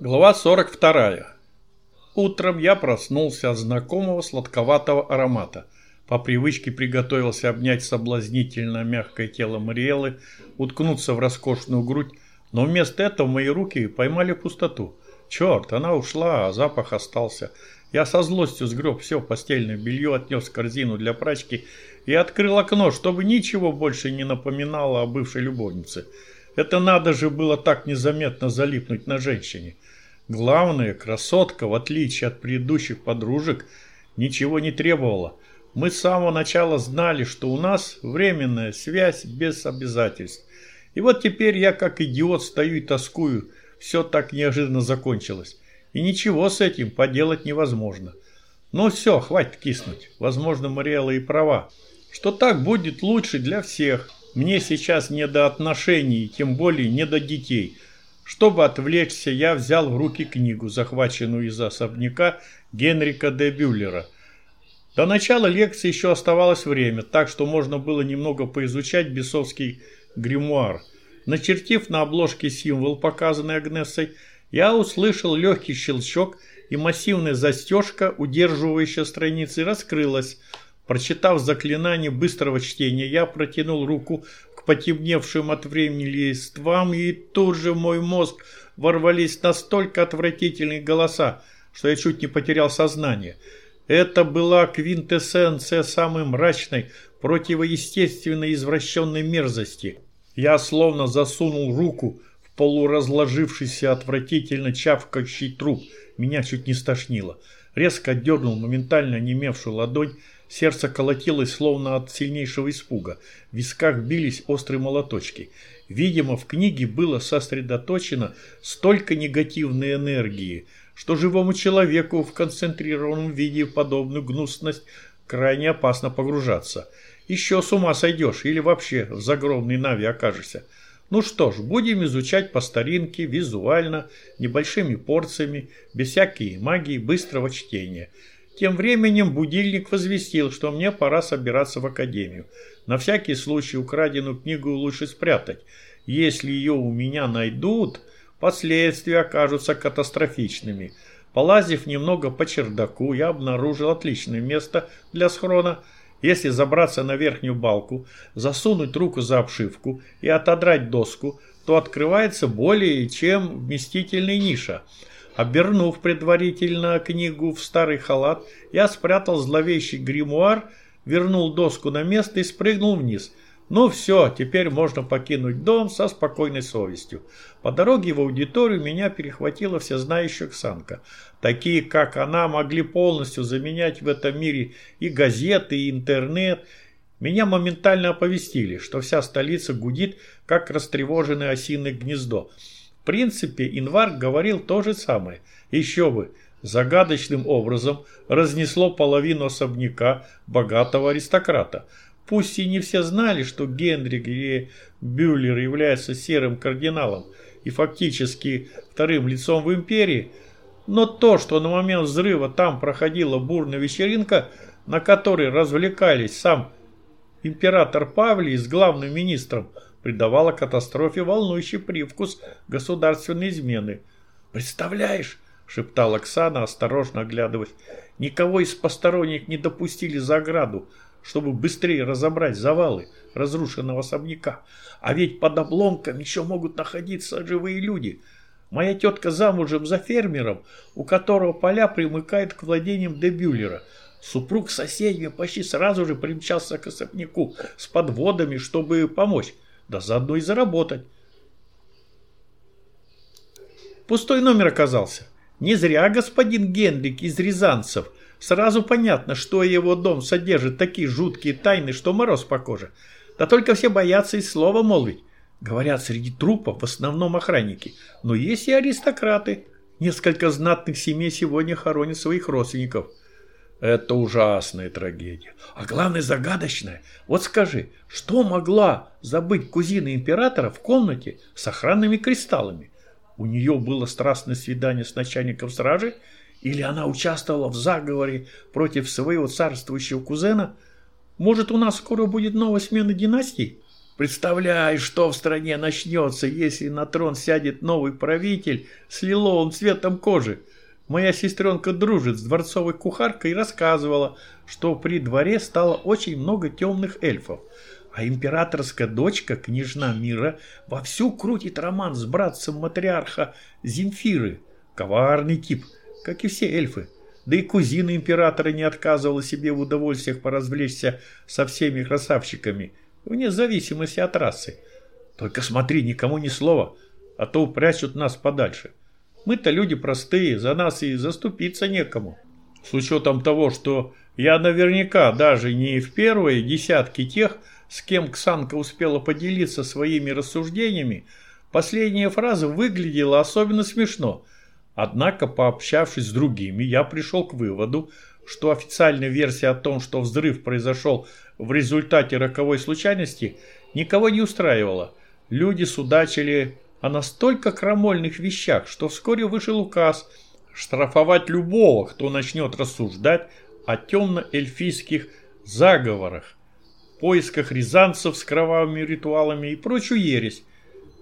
Глава 42. Утром я проснулся от знакомого сладковатого аромата. По привычке приготовился обнять соблазнительно мягкое тело Мариэлы, уткнуться в роскошную грудь, но вместо этого мои руки поймали пустоту. Черт, она ушла, а запах остался. Я со злостью сгреб все постельное белье, отнес корзину для прачки и открыл окно, чтобы ничего больше не напоминало о бывшей любовнице. Это надо же было так незаметно залипнуть на женщине. Главное, красотка, в отличие от предыдущих подружек, ничего не требовала. Мы с самого начала знали, что у нас временная связь без обязательств. И вот теперь я как идиот стою и тоскую. Все так неожиданно закончилось. И ничего с этим поделать невозможно. Ну все, хватит киснуть. Возможно, Мариэла и права. Что так будет лучше для всех. Мне сейчас не до отношений, тем более не до детей – чтобы отвлечься, я взял в руки книгу, захваченную из особняка Генрика де Бюллера. До начала лекции еще оставалось время, так что можно было немного поизучать бесовский гримуар. Начертив на обложке символ, показанный Агнесой, я услышал легкий щелчок, и массивная застежка, удерживающая страницы, раскрылась. Прочитав заклинание быстрого чтения, я протянул руку потемневшим от времени листвам, и тут же в мой мозг ворвались настолько отвратительные голоса, что я чуть не потерял сознание. Это была квинтэссенция самой мрачной, противоестественной извращенной мерзости. Я словно засунул руку в полуразложившийся отвратительно чавкающий труп. Меня чуть не стошнило. Резко дернул моментально онемевшую ладонь, Сердце колотилось, словно от сильнейшего испуга. В висках бились острые молоточки. Видимо, в книге было сосредоточено столько негативной энергии, что живому человеку в концентрированном виде подобную гнусность крайне опасно погружаться. Еще с ума сойдешь или вообще в загромной нави окажешься. Ну что ж, будем изучать по старинке, визуально, небольшими порциями, без всякой магии быстрого чтения – тем временем будильник возвестил, что мне пора собираться в академию. На всякий случай украденную книгу лучше спрятать. Если ее у меня найдут, последствия окажутся катастрофичными. Полазив немного по чердаку, я обнаружил отличное место для схрона. Если забраться на верхнюю балку, засунуть руку за обшивку и отодрать доску, то открывается более чем вместительная ниша – Обернув предварительно книгу в старый халат, я спрятал зловещий гримуар, вернул доску на место и спрыгнул вниз. Ну все, теперь можно покинуть дом со спокойной совестью. По дороге в аудиторию меня перехватила всезнающая Ксанка. Такие, как она, могли полностью заменять в этом мире и газеты, и интернет. Меня моментально оповестили, что вся столица гудит, как растревоженное осиное гнездо принципе, Инвар говорил то же самое. Еще бы, загадочным образом разнесло половину особняка богатого аристократа. Пусть и не все знали, что Генрик или Бюллер является серым кардиналом и фактически вторым лицом в империи, но то, что на момент взрыва там проходила бурная вечеринка, на которой развлекались сам император Павлий с главным министром – придавала катастрофе волнующий привкус государственной измены. «Представляешь?» – шептала Оксана, осторожно оглядываясь. «Никого из посторонних не допустили за ограду, чтобы быстрее разобрать завалы разрушенного особняка. А ведь под обломком еще могут находиться живые люди. Моя тетка замужем за фермером, у которого поля примыкают к владениям Дебюллера». Супруг с соседями почти сразу же примчался к особняку с подводами, чтобы помочь да заодно и заработать. Пустой номер оказался. Не зря господин Генрик из Рязанцев. Сразу понятно, что его дом содержит такие жуткие тайны, что мороз по коже. Да только все боятся и слова молвить. Говорят, среди трупов в основном охранники. Но есть и аристократы. Несколько знатных семей сегодня хоронят своих родственников. Это ужасная трагедия. А главное загадочная. Вот скажи, что могла забыть кузина императора в комнате с охранными кристаллами? У нее было страстное свидание с начальником стражи? Или она участвовала в заговоре против своего царствующего кузена? Может, у нас скоро будет новая смена династий? Представляешь, что в стране начнется, если на трон сядет новый правитель с лиловым цветом кожи. Моя сестренка дружит с дворцовой кухаркой и рассказывала, что при дворе стало очень много темных эльфов. А императорская дочка, княжна мира, вовсю крутит роман с братцем матриарха Земфиры. Коварный тип, как и все эльфы. Да и кузина императора не отказывала себе в удовольствиях поразвлечься со всеми красавчиками, вне зависимости от расы. Только смотри, никому ни слова, а то упрячут нас подальше. Мы-то люди простые, за нас и заступиться некому. С учетом того, что я наверняка даже не в первые десятки тех, с кем Ксанка успела поделиться своими рассуждениями, последняя фраза выглядела особенно смешно. Однако, пообщавшись с другими, я пришел к выводу, что официальная версия о том, что взрыв произошел в результате роковой случайности, никого не устраивала. Люди судачили о настолько крамольных вещах, что вскоре вышел указ штрафовать любого, кто начнет рассуждать о темно-эльфийских заговорах поисках рязанцев с кровавыми ритуалами и прочую ересь.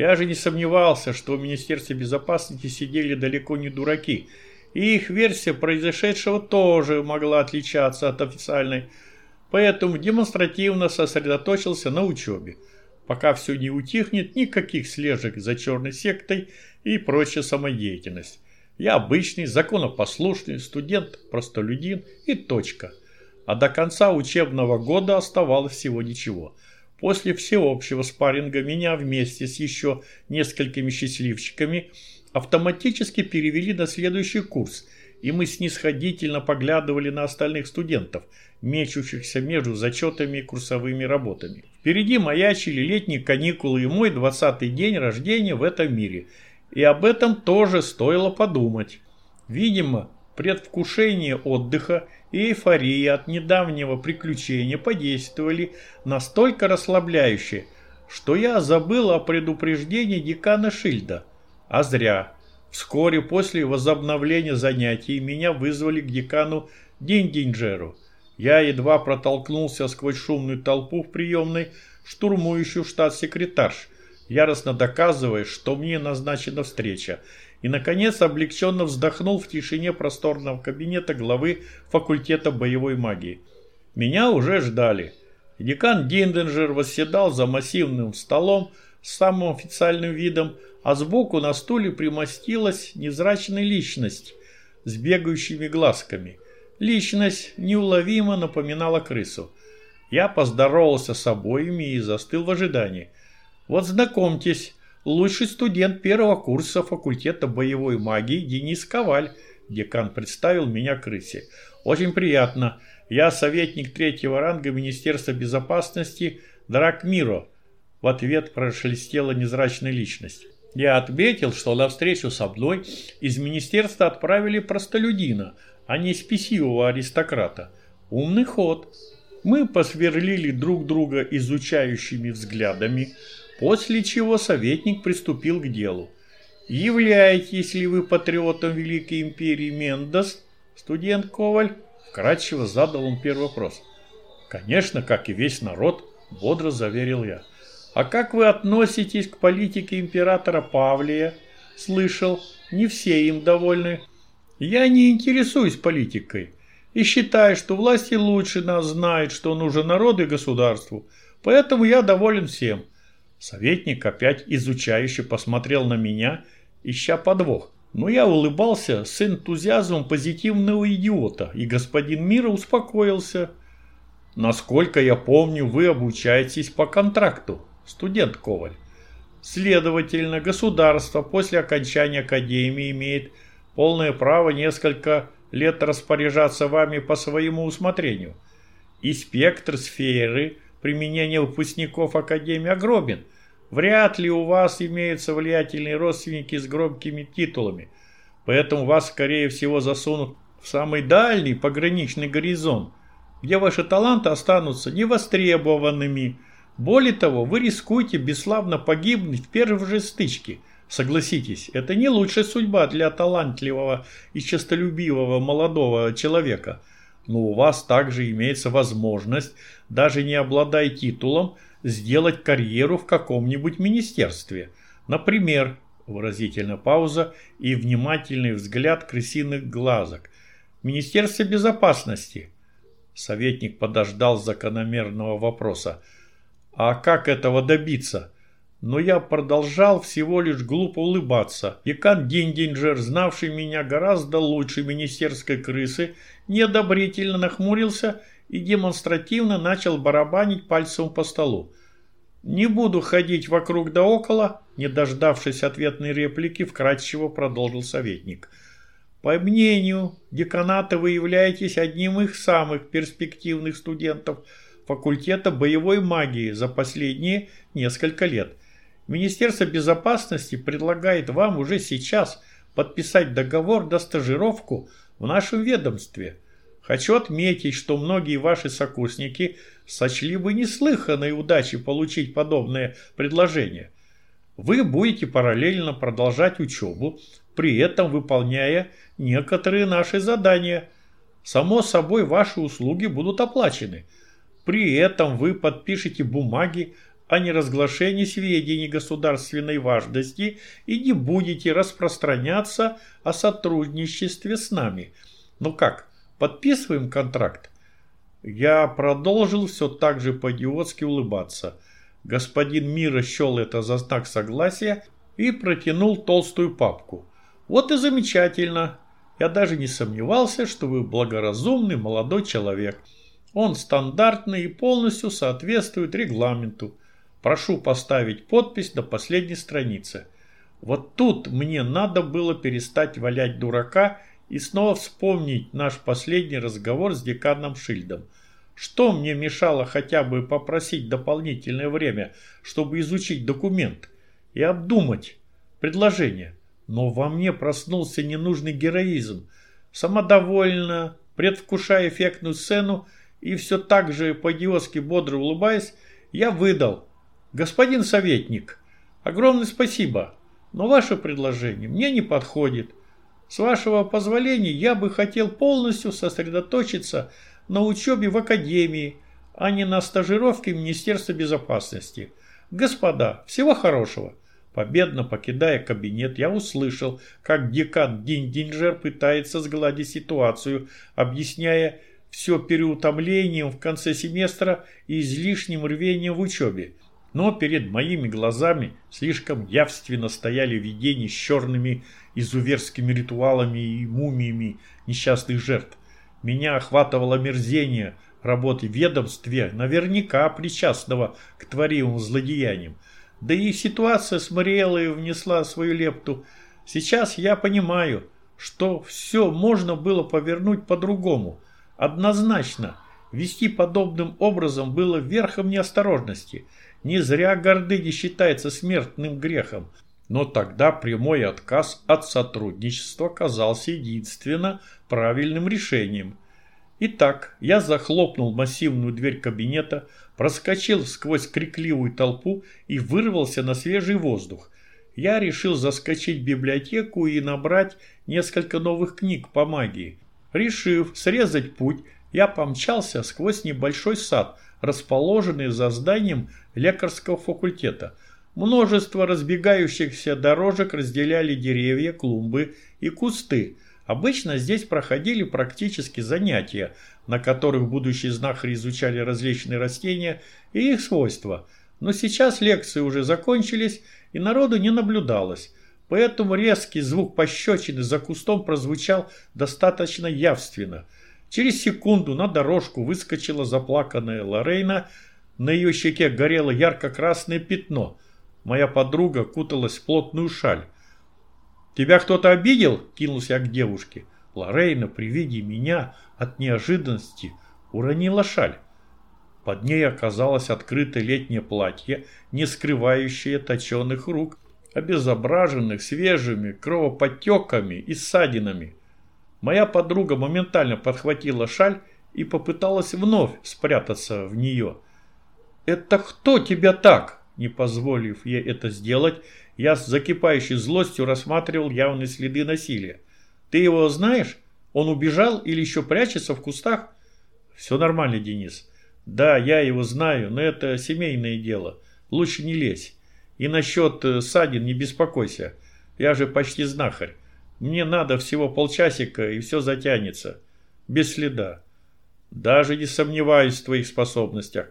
Я же не сомневался, что в Министерстве безопасности сидели далеко не дураки, и их версия произошедшего тоже могла отличаться от официальной, поэтому демонстративно сосредоточился на учебе. Пока все не утихнет, никаких слежек за черной сектой и прочая самодеятельность. Я обычный, законопослушный студент, простолюдин и точка а до конца учебного года оставалось всего ничего. После всеобщего спарринга меня вместе с еще несколькими счастливчиками автоматически перевели на следующий курс, и мы снисходительно поглядывали на остальных студентов, мечущихся между зачетами и курсовыми работами. Впереди маячили летние каникулы и мой двадцатый день рождения в этом мире, и об этом тоже стоило подумать. Видимо, предвкушение отдыха и эйфория от недавнего приключения подействовали настолько расслабляюще, что я забыл о предупреждении декана Шильда. А зря. Вскоре после возобновления занятий меня вызвали к декану Диндинджеру. Я едва протолкнулся сквозь шумную толпу в приемной, штурмующую штат секретарш, яростно доказывая, что мне назначена встреча, и, наконец, облегченно вздохнул в тишине просторного кабинета главы факультета боевой магии. Меня уже ждали. Декан Динденджер восседал за массивным столом с самым официальным видом, а сбоку на стуле примостилась невзрачная личность с бегающими глазками. Личность неуловимо напоминала крысу. Я поздоровался с обоими и застыл в ожидании. «Вот знакомьтесь, лучший студент первого курса факультета боевой магии Денис Коваль. Декан представил меня крысе. Очень приятно. Я советник третьего ранга Министерства безопасности Драк Миро. В ответ прошелестела незрачная личность. Я отметил, что на встречу со мной из министерства отправили простолюдина, а не спесивого аристократа. Умный ход. Мы посверлили друг друга изучающими взглядами, После чего советник приступил к делу. «Являетесь ли вы патриотом Великой Империи Мендос, студент Коваль?» Вкратчиво задал он первый вопрос. «Конечно, как и весь народ», – бодро заверил я. «А как вы относитесь к политике императора Павлия?» «Слышал, не все им довольны». «Я не интересуюсь политикой и считаю, что власти лучше нас знают, что нужно народу и государству, поэтому я доволен всем». Советник опять изучающе посмотрел на меня, ища подвох. Но я улыбался с энтузиазмом позитивного идиота, и господин Мира успокоился. Насколько я помню, вы обучаетесь по контракту, студент Коваль. Следовательно, государство после окончания академии имеет полное право несколько лет распоряжаться вами по своему усмотрению. И спектр сферы – применения выпускников Академии огромен. Вряд ли у вас имеются влиятельные родственники с громкими титулами, поэтому вас, скорее всего, засунут в самый дальний пограничный горизонт, где ваши таланты останутся невостребованными. Более того, вы рискуете бесславно погибнуть в первой же стычке. Согласитесь, это не лучшая судьба для талантливого и честолюбивого молодого человека – но у вас также имеется возможность, даже не обладая титулом, сделать карьеру в каком-нибудь министерстве. Например, выразительная пауза и внимательный взгляд крысиных глазок. Министерство безопасности. Советник подождал закономерного вопроса. А как этого добиться? Но я продолжал всего лишь глупо улыбаться. Декан Диндинджер, знавший меня гораздо лучше министерской крысы, неодобрительно нахмурился и демонстративно начал барабанить пальцем по столу. «Не буду ходить вокруг да около», не дождавшись ответной реплики, вкратчиво продолжил советник. «По мнению деканата вы являетесь одним из самых перспективных студентов факультета боевой магии за последние несколько лет. Министерство безопасности предлагает вам уже сейчас подписать договор до стажировку в нашем ведомстве. Хочу отметить, что многие ваши сокурсники сочли бы неслыханной удачей получить подобное предложение. Вы будете параллельно продолжать учебу, при этом выполняя некоторые наши задания. Само собой, ваши услуги будут оплачены. При этом вы подпишете бумаги о неразглашении сведений государственной важности и не будете распространяться о сотрудничестве с нами. Ну как, подписываем контракт? Я продолжил все так же по-идиотски улыбаться. Господин Мира счел это за знак согласия и протянул толстую папку. Вот и замечательно. Я даже не сомневался, что вы благоразумный молодой человек. Он стандартный и полностью соответствует регламенту. Прошу поставить подпись на последней странице. Вот тут мне надо было перестать валять дурака и снова вспомнить наш последний разговор с деканом Шильдом. Что мне мешало хотя бы попросить дополнительное время, чтобы изучить документ и обдумать предложение? Но во мне проснулся ненужный героизм. Самодовольно, предвкушая эффектную сцену и все так же по-идиотски бодро улыбаясь, я выдал – Господин советник, огромное спасибо, но ваше предложение мне не подходит. С вашего позволения я бы хотел полностью сосредоточиться на учебе в академии, а не на стажировке Министерства безопасности. Господа, всего хорошего. Победно покидая кабинет, я услышал, как декан Диндинджер пытается сгладить ситуацию, объясняя все переутомлением в конце семестра и излишним рвением в учебе. Но перед моими глазами слишком явственно стояли видения с черными изуверскими ритуалами и мумиями несчастных жертв. Меня охватывало мерзение работы в ведомстве, наверняка причастного к творимым злодеяниям. Да и ситуация с Мариэлой внесла свою лепту. Сейчас я понимаю, что все можно было повернуть по-другому. Однозначно, вести подобным образом было верхом неосторожности – не зря гордыня считается смертным грехом. Но тогда прямой отказ от сотрудничества казался единственно правильным решением. Итак, я захлопнул массивную дверь кабинета, проскочил сквозь крикливую толпу и вырвался на свежий воздух. Я решил заскочить в библиотеку и набрать несколько новых книг по магии. Решив срезать путь, я помчался сквозь небольшой сад, расположенный за зданием лекарского факультета. Множество разбегающихся дорожек разделяли деревья, клумбы и кусты. Обычно здесь проходили практически занятия, на которых будущие знахари изучали различные растения и их свойства. Но сейчас лекции уже закончились, и народу не наблюдалось. Поэтому резкий звук пощечины за кустом прозвучал достаточно явственно. Через секунду на дорожку выскочила заплаканная Лорейна, на ее щеке горело ярко-красное пятно. Моя подруга куталась в плотную шаль. «Тебя кто-то обидел?» – кинулся я к девушке. Лорейна при виде меня от неожиданности уронила шаль. Под ней оказалось открытое летнее платье, не скрывающее точеных рук, обезображенных свежими кровоподтеками и ссадинами. Моя подруга моментально подхватила шаль и попыталась вновь спрятаться в нее – «Это кто тебя так?» Не позволив ей это сделать, я с закипающей злостью рассматривал явные следы насилия. «Ты его знаешь? Он убежал или еще прячется в кустах?» «Все нормально, Денис. Да, я его знаю, но это семейное дело. Лучше не лезь. И насчет э, ссадин не беспокойся. Я же почти знахарь. Мне надо всего полчасика, и все затянется. Без следа. Даже не сомневаюсь в твоих способностях.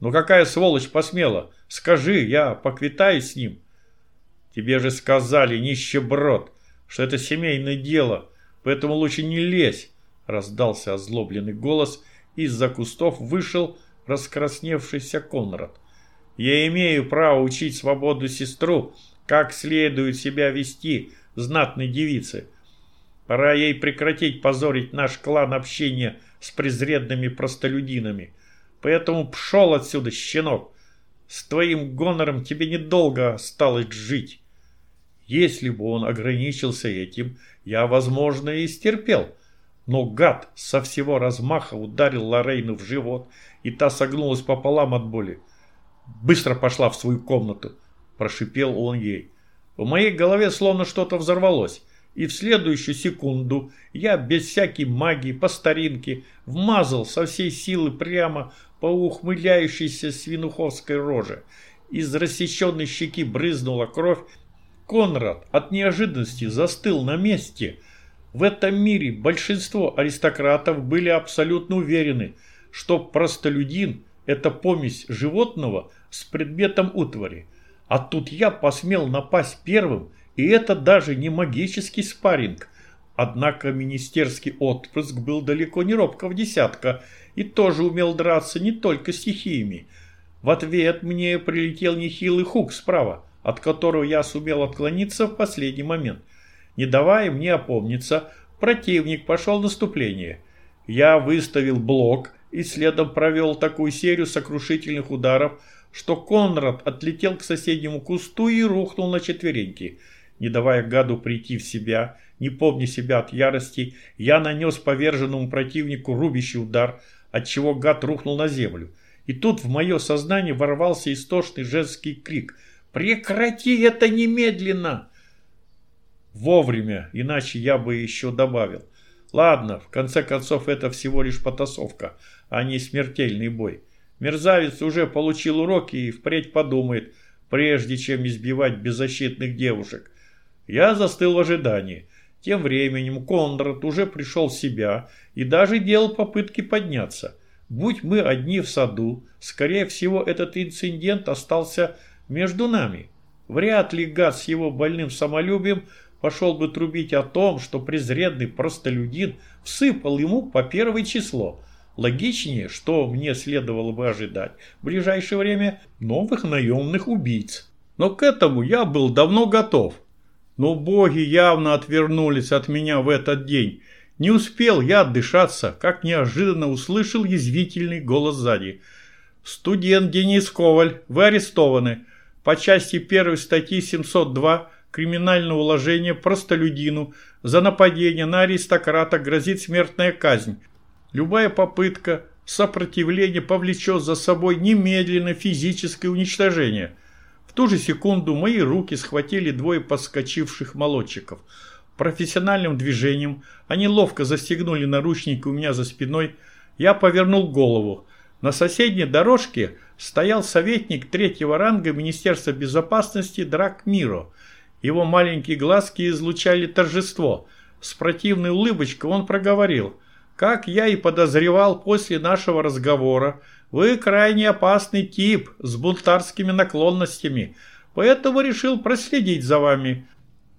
Но какая сволочь посмела? Скажи, я поквитаюсь с ним. Тебе же сказали, нищеброд, что это семейное дело, поэтому лучше не лезь. Раздался озлобленный голос, из-за кустов вышел раскрасневшийся Конрад. Я имею право учить свободу сестру, как следует себя вести знатной девице. Пора ей прекратить позорить наш клан общения с презренными простолюдинами. Поэтому пшел отсюда, щенок. С твоим гонором тебе недолго осталось жить. Если бы он ограничился этим, я, возможно, и стерпел. Но гад со всего размаха ударил Лорейну в живот, и та согнулась пополам от боли. «Быстро пошла в свою комнату!» – прошипел он ей. В моей голове словно что-то взорвалось и в следующую секунду я без всякой магии по старинке вмазал со всей силы прямо по ухмыляющейся свинуховской роже. Из рассеченной щеки брызнула кровь. Конрад от неожиданности застыл на месте. В этом мире большинство аристократов были абсолютно уверены, что простолюдин – это помесь животного с предметом утвари. А тут я посмел напасть первым – и это даже не магический спарринг. Однако министерский отпрыск был далеко не робкого десятка и тоже умел драться не только стихиями. В ответ мне прилетел нехилый хук справа, от которого я сумел отклониться в последний момент. Не давая мне опомниться, противник пошел наступление. Я выставил блок и следом провел такую серию сокрушительных ударов, что Конрад отлетел к соседнему кусту и рухнул на четвереньки – не давая гаду прийти в себя, не помня себя от ярости, я нанес поверженному противнику рубящий удар, отчего гад рухнул на землю. И тут в мое сознание ворвался истошный женский крик «Прекрати это немедленно!» Вовремя, иначе я бы еще добавил. Ладно, в конце концов это всего лишь потасовка, а не смертельный бой. Мерзавец уже получил уроки и впредь подумает, прежде чем избивать беззащитных девушек. Я застыл в ожидании. Тем временем Конрад уже пришел в себя и даже делал попытки подняться. Будь мы одни в саду, скорее всего этот инцидент остался между нами. Вряд ли гад с его больным самолюбием пошел бы трубить о том, что презренный простолюдин всыпал ему по первое число. Логичнее, что мне следовало бы ожидать в ближайшее время новых наемных убийц. Но к этому я был давно готов. Но боги явно отвернулись от меня в этот день. Не успел я отдышаться, как неожиданно услышал язвительный голос сзади. «Студент Денис Коваль, вы арестованы. По части первой статьи 702 криминального уложения простолюдину за нападение на аристократа грозит смертная казнь. Любая попытка сопротивления повлечет за собой немедленное физическое уничтожение» ту же секунду мои руки схватили двое подскочивших молодчиков. Профессиональным движением они ловко застегнули наручники у меня за спиной. Я повернул голову. На соседней дорожке стоял советник третьего ранга Министерства безопасности Драк Миро. Его маленькие глазки излучали торжество. С противной улыбочкой он проговорил. «Как я и подозревал после нашего разговора, вы крайне опасный тип с бунтарскими наклонностями, поэтому решил проследить за вами.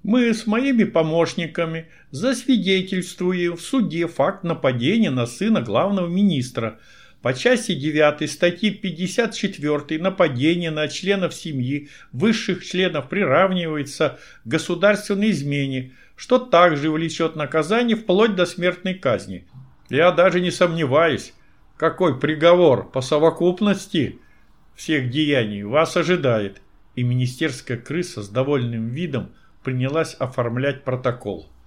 Мы с моими помощниками засвидетельствуем в суде факт нападения на сына главного министра. По части 9 статьи 54 нападение на членов семьи высших членов приравнивается к государственной измене, что также влечет наказание вплоть до смертной казни. Я даже не сомневаюсь, какой приговор по совокупности всех деяний вас ожидает? И министерская крыса с довольным видом принялась оформлять протокол.